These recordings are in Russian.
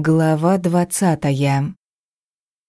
Глава двадцатая.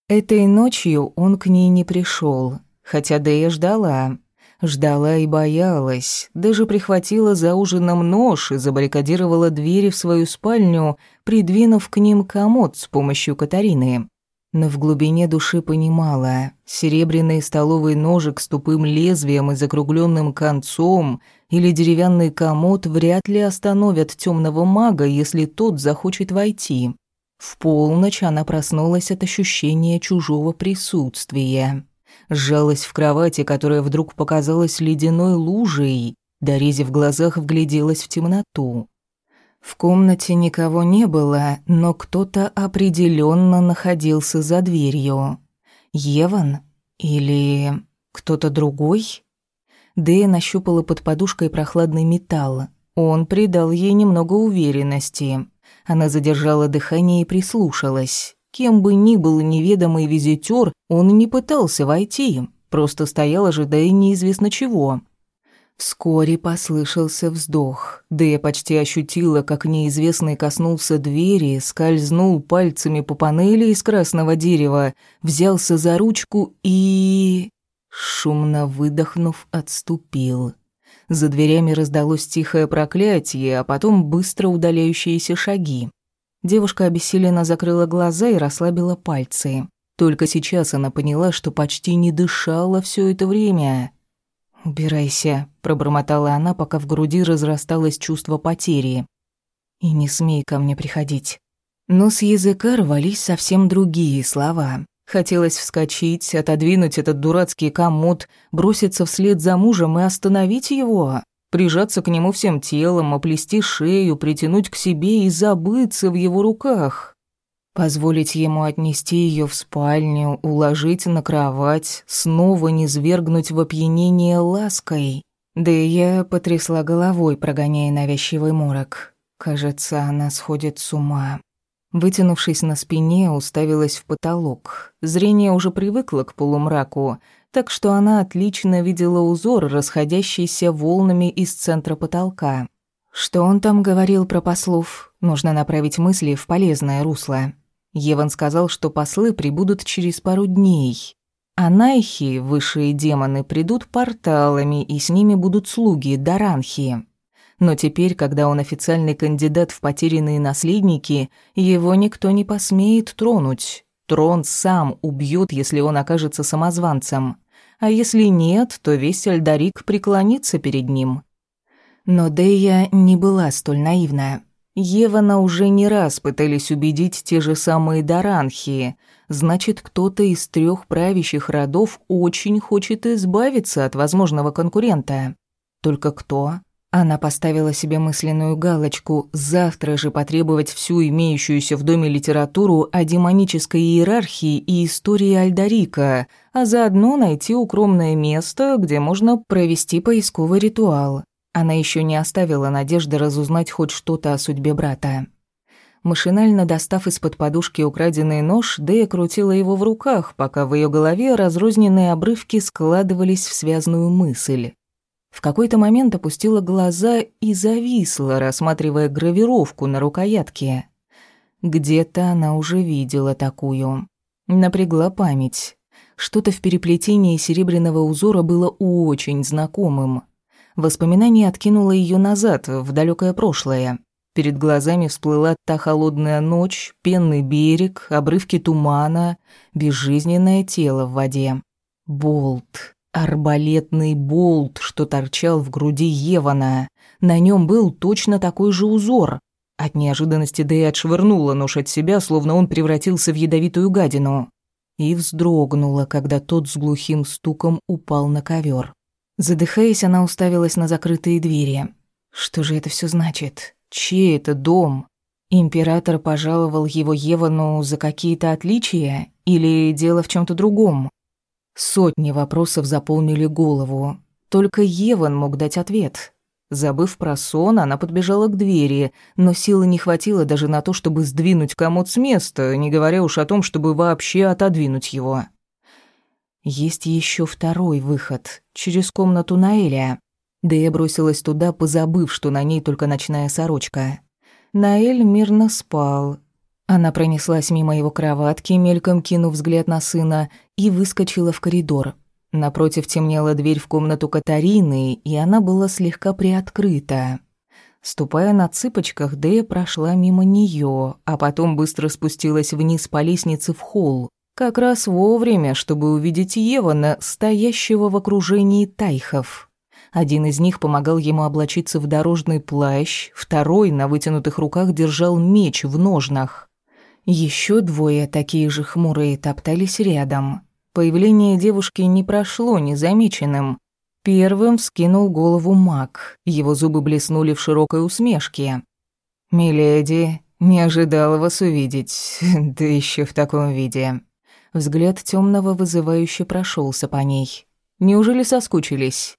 Этой ночью он к ней не пришел, хотя Дэя ждала. Ждала и боялась, даже прихватила за ужином нож и забаррикадировала двери в свою спальню, придвинув к ним комод с помощью Катарины. Но в глубине души понимала, серебряный столовый ножик с тупым лезвием и закругленным концом или деревянный комод вряд ли остановят темного мага, если тот захочет войти. В полночь она проснулась от ощущения чужого присутствия. Сжалась в кровати, которая вдруг показалась ледяной лужей, дорези в глазах вгляделась в темноту. В комнате никого не было, но кто-то определенно находился за дверью. Еван? Или кто-то другой? Дэя нащупала под подушкой прохладный металл. Он придал ей немного уверенности. Она задержала дыхание и прислушалась. Кем бы ни был неведомый визитер, он не пытался войти, просто стоял, ожидая неизвестно чего. Вскоре послышался вздох. Да я почти ощутила, как неизвестный коснулся двери, скользнул пальцами по панели из красного дерева, взялся за ручку и... Шумно выдохнув, отступил. За дверями раздалось тихое проклятие, а потом быстро удаляющиеся шаги. Девушка обессиленно закрыла глаза и расслабила пальцы. Только сейчас она поняла, что почти не дышала все это время. «Убирайся», — пробормотала она, пока в груди разрасталось чувство потери. «И не смей ко мне приходить». Но с языка рвались совсем другие слова. Хотелось вскочить, отодвинуть этот дурацкий комод, броситься вслед за мужем и остановить его, прижаться к нему всем телом, оплести шею, притянуть к себе и забыться в его руках. Позволить ему отнести ее в спальню, уложить на кровать, снова не свергнуть в опьянение лаской. Да и я потрясла головой, прогоняя навязчивый морок. Кажется, она сходит с ума. Вытянувшись на спине, уставилась в потолок. Зрение уже привыкло к полумраку, так что она отлично видела узор, расходящийся волнами из центра потолка. Что он там говорил про послов? Нужно направить мысли в полезное русло. Еван сказал, что послы прибудут через пару дней. А Найхи, высшие демоны, придут порталами, и с ними будут слуги, Даранхи. Но теперь, когда он официальный кандидат в потерянные наследники, его никто не посмеет тронуть. Трон сам убьет, если он окажется самозванцем. А если нет, то весь Альдарик преклонится перед ним. Но Дея не была столь наивна. Евана уже не раз пытались убедить те же самые Даранхи. Значит, кто-то из трех правящих родов очень хочет избавиться от возможного конкурента. Только кто? Она поставила себе мысленную галочку «завтра же потребовать всю имеющуюся в доме литературу о демонической иерархии и истории Альдарика, а заодно найти укромное место, где можно провести поисковый ритуал». Она еще не оставила надежды разузнать хоть что-то о судьбе брата. Машинально достав из-под подушки украденный нож, Дэя крутила его в руках, пока в ее голове разрозненные обрывки складывались в связную мысль. В какой-то момент опустила глаза и зависла, рассматривая гравировку на рукоятке. Где-то она уже видела такую. Напрягла память. Что-то в переплетении серебряного узора было очень знакомым. Воспоминание откинуло ее назад, в далекое прошлое. Перед глазами всплыла та холодная ночь, пенный берег, обрывки тумана, безжизненное тело в воде. Болт. Арбалетный болт, что торчал в груди Евана. На нем был точно такой же узор. От неожиданности Дэй отшвырнула нож от себя, словно он превратился в ядовитую гадину. И вздрогнула, когда тот с глухим стуком упал на ковер. Задыхаясь, она уставилась на закрытые двери. Что же это все значит? Чей это дом? Император пожаловал его Евану за какие-то отличия? Или дело в чем то другом? Сотни вопросов заполнили голову. Только Еван мог дать ответ. Забыв про сон, она подбежала к двери, но силы не хватило даже на то, чтобы сдвинуть комод с места, не говоря уж о том, чтобы вообще отодвинуть его. Есть еще второй выход, через комнату Наэля. Дэя бросилась туда, позабыв, что на ней только ночная сорочка. Наэль мирно спал. Она пронеслась мимо его кроватки, мельком кинув взгляд на сына, и выскочила в коридор. Напротив темнела дверь в комнату Катарины, и она была слегка приоткрыта. Ступая на цыпочках, Дэя прошла мимо нее, а потом быстро спустилась вниз по лестнице в холл, как раз вовремя, чтобы увидеть Евана, стоящего в окружении тайхов. Один из них помогал ему облачиться в дорожный плащ, второй на вытянутых руках держал меч в ножнах. Еще двое, такие же хмурые, топтались рядом. Появление девушки не прошло незамеченным. Первым вскинул голову маг. Его зубы блеснули в широкой усмешке. «Миледи, не ожидала вас увидеть, да еще в таком виде». Взгляд темного вызывающе прошелся по ней. «Неужели соскучились?»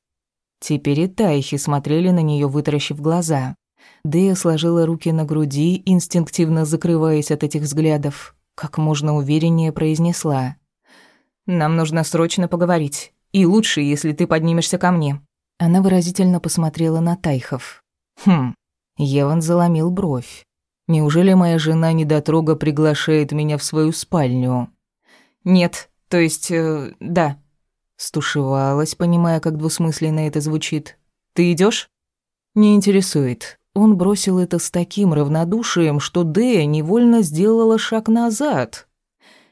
Теперь и тайхи смотрели на нее, вытаращив глаза. Дея сложила руки на груди, инстинктивно закрываясь от этих взглядов. Как можно увереннее произнесла. «Нам нужно срочно поговорить. И лучше, если ты поднимешься ко мне». Она выразительно посмотрела на Тайхов. «Хм». Еван заломил бровь. «Неужели моя жена недотрога приглашает меня в свою спальню?» «Нет, то есть, э, да». Стушевалась, понимая, как двусмысленно это звучит. «Ты идешь? «Не интересует». Он бросил это с таким равнодушием, что Дэя невольно сделала шаг назад.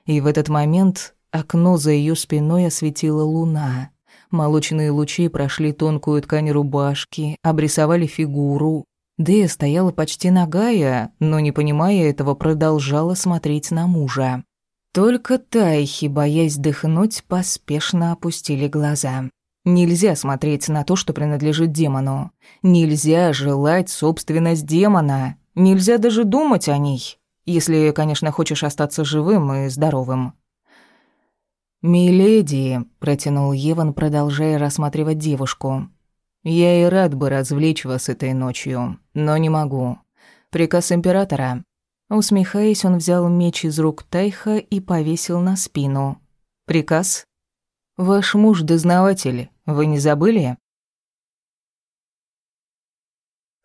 И в этот момент Окно за ее спиной осветила луна. Молочные лучи прошли тонкую ткань рубашки, обрисовали фигуру. Дэя стояла почти нагая, но, не понимая этого, продолжала смотреть на мужа. Только тайхи, боясь дыхнуть, поспешно опустили глаза. Нельзя смотреть на то, что принадлежит демону. Нельзя желать собственность демона. Нельзя даже думать о ней. Если, конечно, хочешь остаться живым и здоровым. «Миледи», — протянул Еван, продолжая рассматривать девушку. «Я и рад бы развлечь вас этой ночью, но не могу. Приказ императора». Усмехаясь, он взял меч из рук Тайха и повесил на спину. «Приказ?» «Ваш муж дознаватель, вы не забыли?»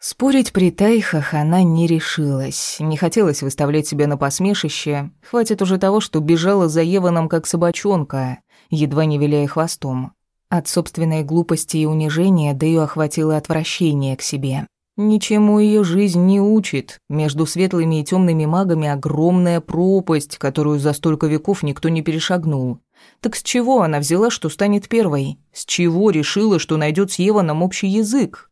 Спорить при тайхах она не решилась, не хотелось выставлять себя на посмешище. Хватит уже того, что бежала за Еваном как собачонка, едва не виляя хвостом. От собственной глупости и унижения ее охватило отвращение к себе. Ничему ее жизнь не учит. Между светлыми и темными магами огромная пропасть, которую за столько веков никто не перешагнул. Так с чего она взяла, что станет первой? С чего решила, что найдет с Еваном общий язык?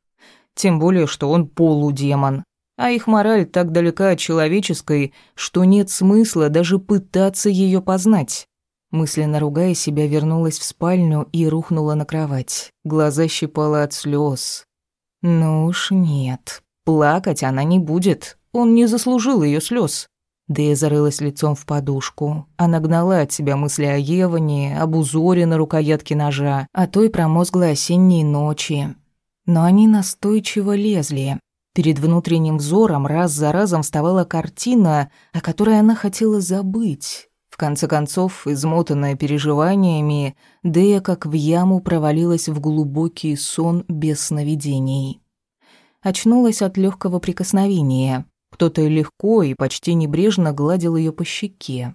Тем более, что он полудемон. А их мораль так далека от человеческой, что нет смысла даже пытаться ее познать. Мысленно ругая себя, вернулась в спальню и рухнула на кровать. Глаза щипала от слез. Ну уж нет. Плакать она не будет. Он не заслужил ее слез. Дэя зарылась лицом в подушку. Она гнала от себя мысли о Еване, об узоре на рукоятке ножа, о той промозглой осенней ночи, но они настойчиво лезли. Перед внутренним взором раз за разом вставала картина, о которой она хотела забыть. В конце концов, измотанная переживаниями, Дея как в яму провалилась в глубокий сон без сновидений. Очнулась от легкого прикосновения. Кто-то легко и почти небрежно гладил ее по щеке.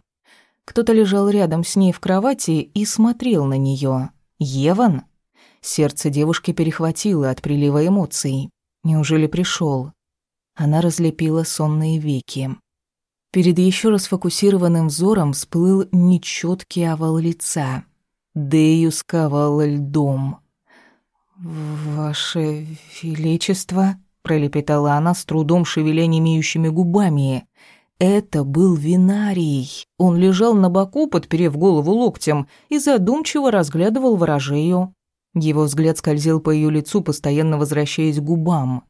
Кто-то лежал рядом с ней в кровати и смотрел на нее. Еван? Сердце девушки перехватило от прилива эмоций. Неужели пришел? Она разлепила сонные веки. Перед еще раз фокусированным взором всплыл нечеткий овал лица. Дею сковало льдом. «Ваше Величество», — пролепетала она с трудом шевеля немеющими губами. Это был винарий. Он лежал на боку, подперев голову локтем, и задумчиво разглядывал ворожею. Его взгляд скользил по ее лицу, постоянно возвращаясь к губам.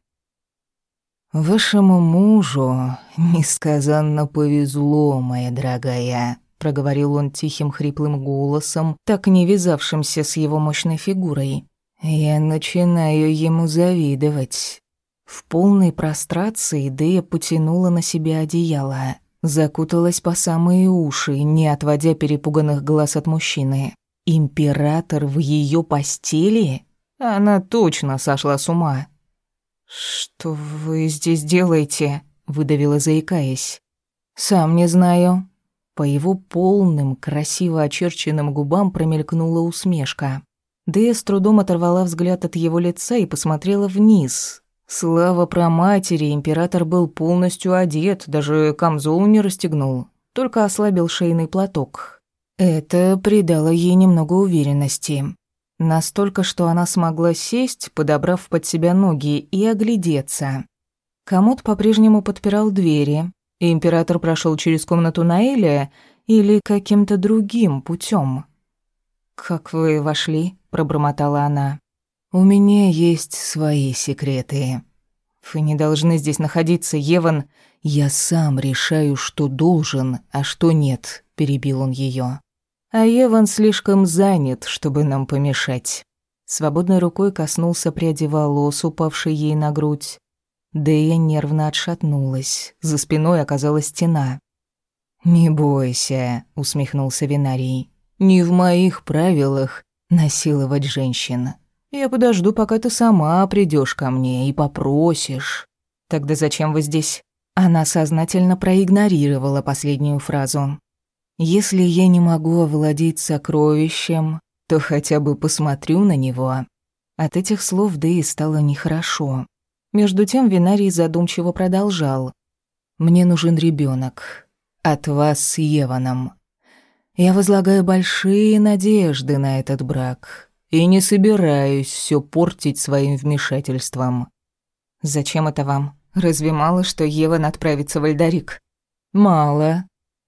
«Вашему мужу несказанно повезло, моя дорогая», — проговорил он тихим хриплым голосом, так не вязавшимся с его мощной фигурой. «Я начинаю ему завидовать». В полной прострации Дэя потянула на себя одеяло, закуталась по самые уши, не отводя перепуганных глаз от мужчины. Император в ее постели? Она точно сошла с ума. «Что вы здесь делаете?» — выдавила, заикаясь. «Сам не знаю». По его полным, красиво очерченным губам промелькнула усмешка. Дэя с трудом оторвала взгляд от его лица и посмотрела вниз. Слава про матери, император был полностью одет, даже камзол не расстегнул, только ослабил шейный платок. Это придало ей немного уверенности. Настолько, что она смогла сесть, подобрав под себя ноги, и оглядеться. Комод по-прежнему подпирал двери, император прошел через комнату Наэля или каким-то другим путем. «Как вы вошли?» — пробормотала она. «У меня есть свои секреты. Вы не должны здесь находиться, Еван. Я сам решаю, что должен, а что нет», — перебил он ее. «А Еван слишком занят, чтобы нам помешать». Свободной рукой коснулся пряди волос, упавшей ей на грудь. Дэя нервно отшатнулась. За спиной оказалась стена. «Не бойся», — усмехнулся Винарий. «Не в моих правилах насиловать женщин. Я подожду, пока ты сама придешь ко мне и попросишь». «Тогда зачем вы здесь?» Она сознательно проигнорировала последнюю фразу. «Если я не могу овладеть сокровищем, то хотя бы посмотрю на него». От этих слов Дэи стало нехорошо. Между тем Винарий задумчиво продолжал. «Мне нужен ребенок. От вас с Еваном. Я возлагаю большие надежды на этот брак и не собираюсь все портить своим вмешательством». «Зачем это вам? Разве мало, что Еван отправится в Альдарик?» «Мало».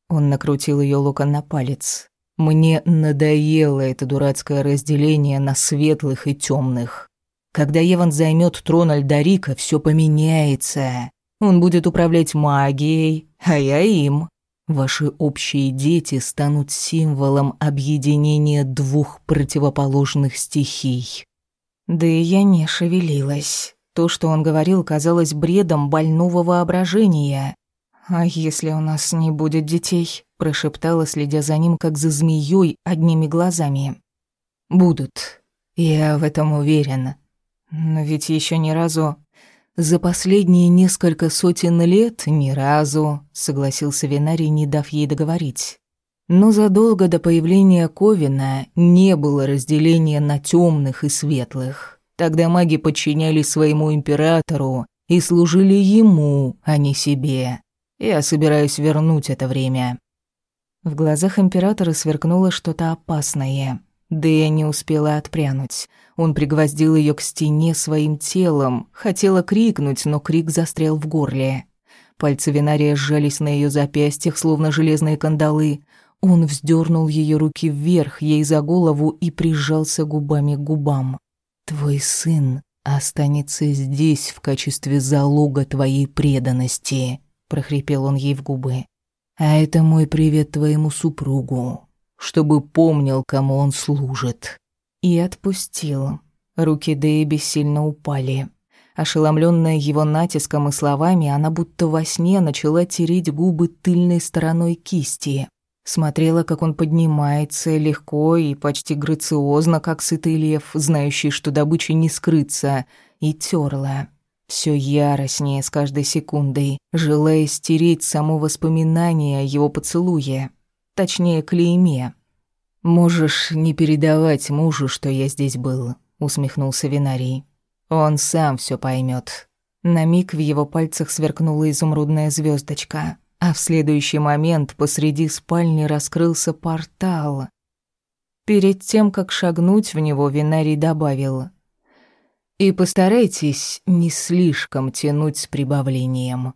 Он накрутил ее локон на палец. «Мне надоело это дурацкое разделение на светлых и темных. Когда Еван займет трон Альдарика, все поменяется. Он будет управлять магией, а я им. Ваши общие дети станут символом объединения двух противоположных стихий. Да и я не шевелилась. То, что он говорил, казалось бредом больного воображения. «А если у нас не будет детей?» – прошептала, следя за ним, как за змеей одними глазами. «Будут. Я в этом уверен. Но ведь еще ни разу... За последние несколько сотен лет ни разу, согласился Винарий, не дав ей договорить. Но задолго до появления Ковина не было разделения на темных и светлых. Тогда маги подчинялись своему императору и служили ему, а не себе. Я собираюсь вернуть это время. В глазах императора сверкнуло что-то опасное. Дэя не успела отпрянуть. Он пригвоздил ее к стене своим телом. Хотела крикнуть, но крик застрял в горле. Пальцы Винария сжались на ее запястьях, словно железные кандалы. Он вздернул ее руки вверх, ей за голову, и прижался губами к губам. «Твой сын останется здесь в качестве залога твоей преданности», — прохрипел он ей в губы. «А это мой привет твоему супругу чтобы помнил, кому он служит. И отпустил. Руки Дэйби сильно упали. Ошеломленная его натиском и словами, она будто во сне начала тереть губы тыльной стороной кисти. Смотрела, как он поднимается, легко и почти грациозно, как сытый лев, знающий, что добыча не скрыться, и терла. Все яростнее с каждой секундой, желая стереть само воспоминание о его поцелуе точнее, клейме. «Можешь не передавать мужу, что я здесь был», — усмехнулся Винарий. «Он сам все поймет. На миг в его пальцах сверкнула изумрудная звездочка, а в следующий момент посреди спальни раскрылся портал. Перед тем, как шагнуть в него, Винарий добавил «И постарайтесь не слишком тянуть с прибавлением».